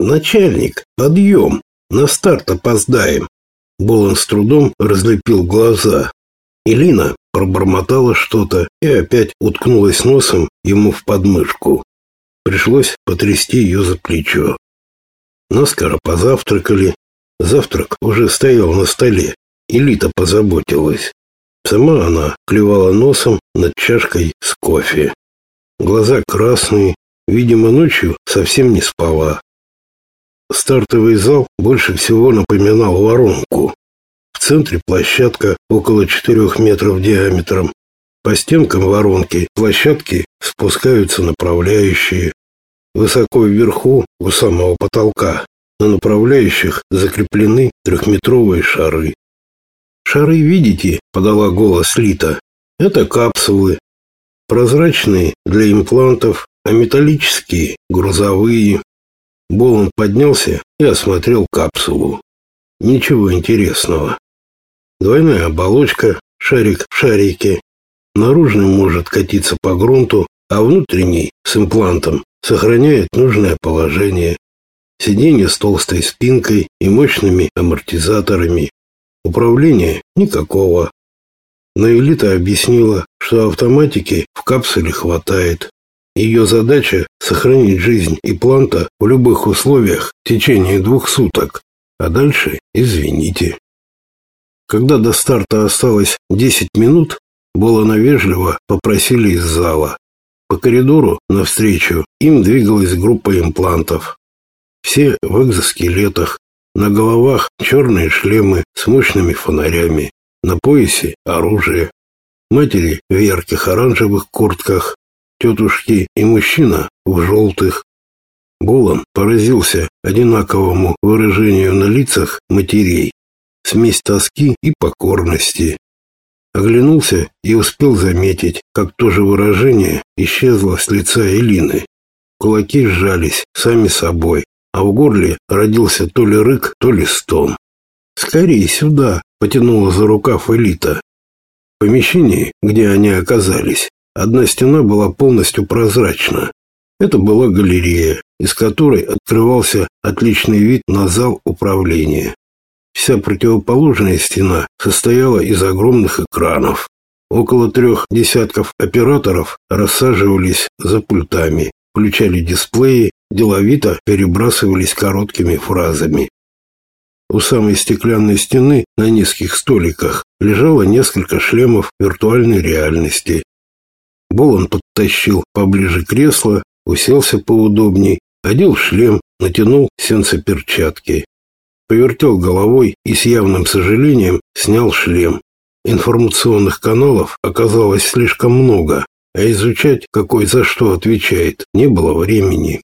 «Начальник, подъем! На старт опоздаем!» Болон с трудом разлепил глаза. Элина пробормотала что-то и опять уткнулась носом ему в подмышку. Пришлось потрясти ее за плечо. Наскоро позавтракали. Завтрак уже стоял на столе. Элита позаботилась. Сама она клевала носом над чашкой с кофе. Глаза красные, видимо, ночью совсем не спала. Стартовый зал больше всего напоминал воронку. В центре площадка около 4 метров диаметром. По стенкам воронки площадки спускаются направляющие. Высоко вверху, у самого потолка, на направляющих закреплены трехметровые шары. «Шары видите?» – подала голос Лита. «Это капсулы. Прозрачные для имплантов, а металлические – грузовые». Болон поднялся и осмотрел капсулу. Ничего интересного. Двойная оболочка, шарик в шарике. Наружный может катиться по грунту, а внутренний с имплантом сохраняет нужное положение. Сиденье с толстой спинкой и мощными амортизаторами. Управления никакого. Но Элита объяснила, что автоматики в капсуле хватает. Ее задача – сохранить жизнь и планта в любых условиях в течение двух суток. А дальше извините. Когда до старта осталось 10 минут, Болона вежливо попросили из зала. По коридору навстречу им двигалась группа имплантов. Все в экзоскелетах, на головах черные шлемы с мощными фонарями, на поясе оружие. Матери в ярких оранжевых куртках, тетушки и мужчина в желтых. Болон поразился одинаковому выражению на лицах матерей, смесь тоски и покорности. Оглянулся и успел заметить, как то же выражение исчезло с лица Элины. Кулаки сжались сами собой, а в горле родился то ли рык, то ли стон. «Скорее сюда!» — потянула за рукав Элита. В помещении, где они оказались, Одна стена была полностью прозрачна. Это была галерея, из которой открывался отличный вид на зал управления. Вся противоположная стена состояла из огромных экранов. Около трех десятков операторов рассаживались за пультами, включали дисплеи, деловито перебрасывались короткими фразами. У самой стеклянной стены на низких столиках лежало несколько шлемов виртуальной реальности, Болон подтащил поближе кресло, уселся поудобней, одел шлем, натянул сенсоперчатки. Повертел головой и с явным сожалением снял шлем. Информационных каналов оказалось слишком много, а изучать, какой за что отвечает, не было времени.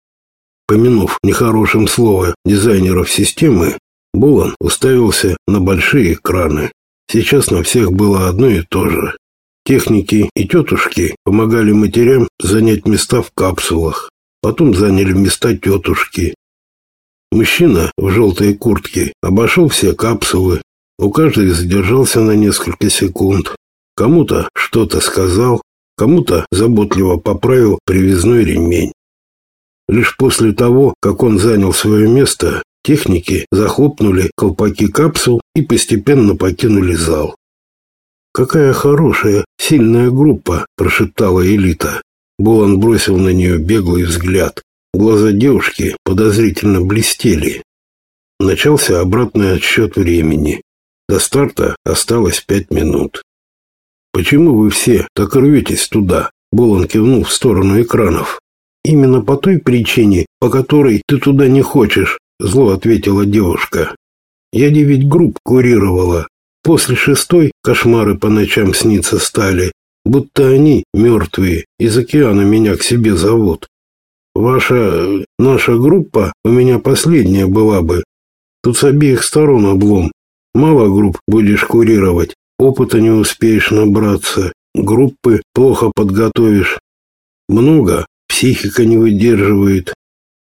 Помянув нехорошим слово дизайнеров системы, Булан уставился на большие экраны. Сейчас на всех было одно и то же. Техники и тетушки помогали матерям занять места в капсулах. Потом заняли места тетушки. Мужчина в желтой куртке обошел все капсулы. У каждой задержался на несколько секунд. Кому-то что-то сказал, кому-то заботливо поправил привязной ремень. Лишь после того, как он занял свое место, техники захлопнули колпаки капсул и постепенно покинули зал. «Какая хорошая, сильная группа!» – прошептала Элита. Болан бросил на нее беглый взгляд. Глаза девушки подозрительно блестели. Начался обратный отсчет времени. До старта осталось пять минут. «Почему вы все так рветесь туда?» Болан кивнул в сторону экранов. «Именно по той причине, по которой ты туда не хочешь», зло ответила девушка. «Я девять групп курировала, После шестой кошмары по ночам сниться стали, будто они, мертвые, из океана меня к себе зовут. Ваша, наша группа у меня последняя была бы. Тут с обеих сторон облом. Мало групп будешь курировать, опыта не успеешь набраться, группы плохо подготовишь. Много, психика не выдерживает.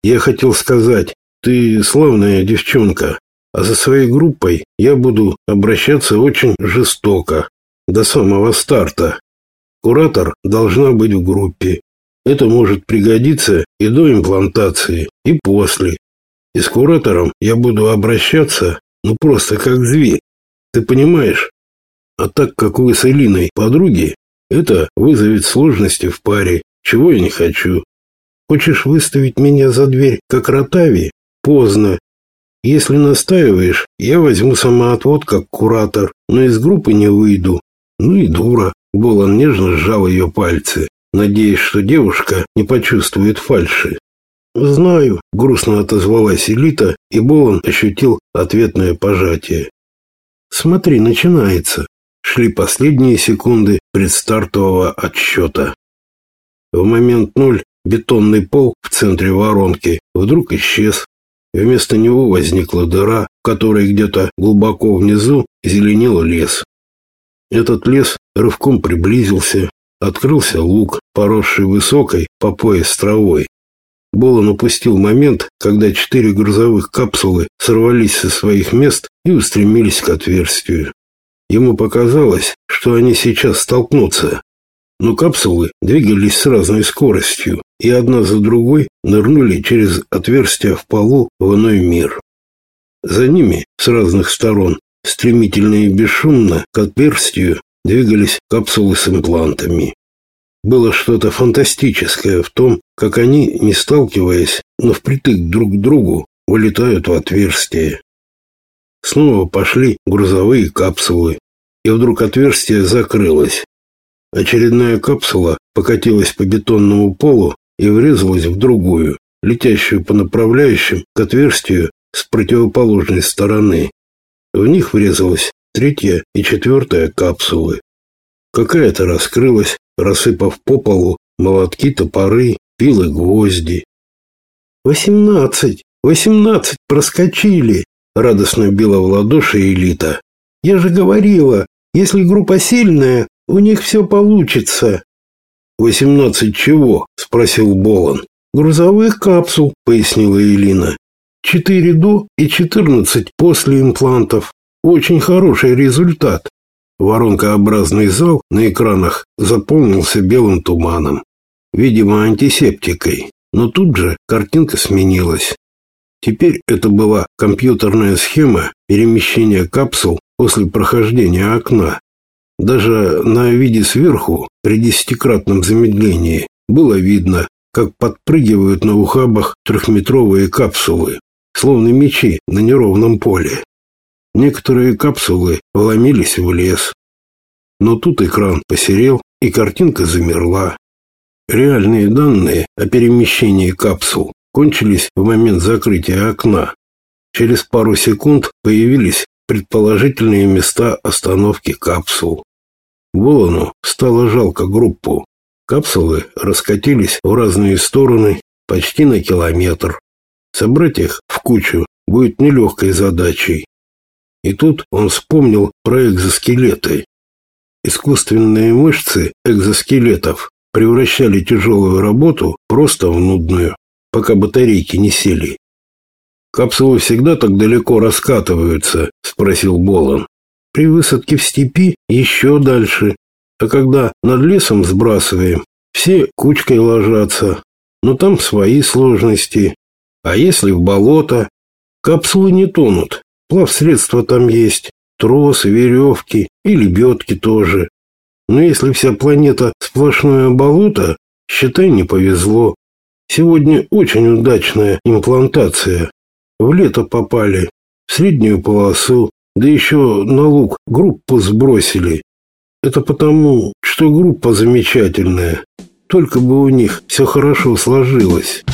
Я хотел сказать, ты славная девчонка, а за своей группой я буду обращаться очень жестоко, до самого старта. Куратор должна быть в группе. Это может пригодиться и до имплантации, и после. И с куратором я буду обращаться, ну просто как зверь. Ты понимаешь? А так как вы с Элиной подруги, это вызовет сложности в паре, чего я не хочу. Хочешь выставить меня за дверь, как Ротави? Поздно. Если настаиваешь, я возьму самоотвод как куратор, но из группы не выйду. Ну и дура. Болон нежно сжал ее пальцы, надеясь, что девушка не почувствует фальши. «Знаю», — грустно отозвалась Элита, и Болон ощутил ответное пожатие. «Смотри, начинается». Шли последние секунды предстартового отсчета. В момент ноль бетонный пол в центре воронки вдруг исчез. Вместо него возникла дыра, в которой где-то глубоко внизу зеленел лес. Этот лес рывком приблизился, открылся луг, поросший высокой по пояс травой. Болон упустил момент, когда четыре грузовых капсулы сорвались со своих мест и устремились к отверстию. Ему показалось, что они сейчас столкнутся. Но капсулы двигались с разной скоростью, и одна за другой нырнули через отверстия в полу в иной мир. За ними с разных сторон стремительно и бесшумно к отверстию двигались капсулы с имплантами. Было что-то фантастическое в том, как они, не сталкиваясь, но впритык друг к другу, вылетают в отверстие. Снова пошли грузовые капсулы, и вдруг отверстие закрылось. Очередная капсула покатилась по бетонному полу и врезалась в другую, летящую по направляющим к отверстию с противоположной стороны. В них врезалась третья и четвертая капсулы. Какая-то раскрылась, рассыпав по полу молотки, топоры, пилы, гвозди. «Восемнадцать! Восемнадцать! Проскочили!» — радостно била в ладоши элита. «Я же говорила, если группа сильная, у них все получится». «Восемнадцать чего?» — спросил Болон. «Грузовых капсул», — пояснила Элина. «Четыре до и четырнадцать после имплантов. Очень хороший результат. Воронкообразный зал на экранах заполнился белым туманом, видимо, антисептикой, но тут же картинка сменилась. Теперь это была компьютерная схема перемещения капсул после прохождения окна. Даже на виде сверху, при десятикратном замедлении, было видно, как подпрыгивают на ухабах трехметровые капсулы, словно мечи на неровном поле. Некоторые капсулы вломились в лес. Но тут экран посерел, и картинка замерла. Реальные данные о перемещении капсул кончились в момент закрытия окна. Через пару секунд появились предположительные места остановки капсул. Волону стало жалко группу. Капсулы раскатились в разные стороны почти на километр. Собрать их в кучу будет нелегкой задачей. И тут он вспомнил про экзоскелеты. Искусственные мышцы экзоскелетов превращали тяжелую работу просто в нудную, пока батарейки не сели. «Капсулы всегда так далеко раскатываются?» – спросил Болон. «При высадке в степи еще дальше, а когда над лесом сбрасываем, все кучкой ложатся, но там свои сложности. А если в болото? Капсулы не тонут, Плавсредства там есть, тросы, веревки и лебедки тоже. Но если вся планета сплошное болото, считай, не повезло. Сегодня очень удачная имплантация. В лето попали, в среднюю полосу, да еще на луг группу сбросили. Это потому, что группа замечательная. Только бы у них все хорошо сложилось.